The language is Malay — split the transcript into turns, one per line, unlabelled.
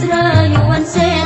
Terima kasih.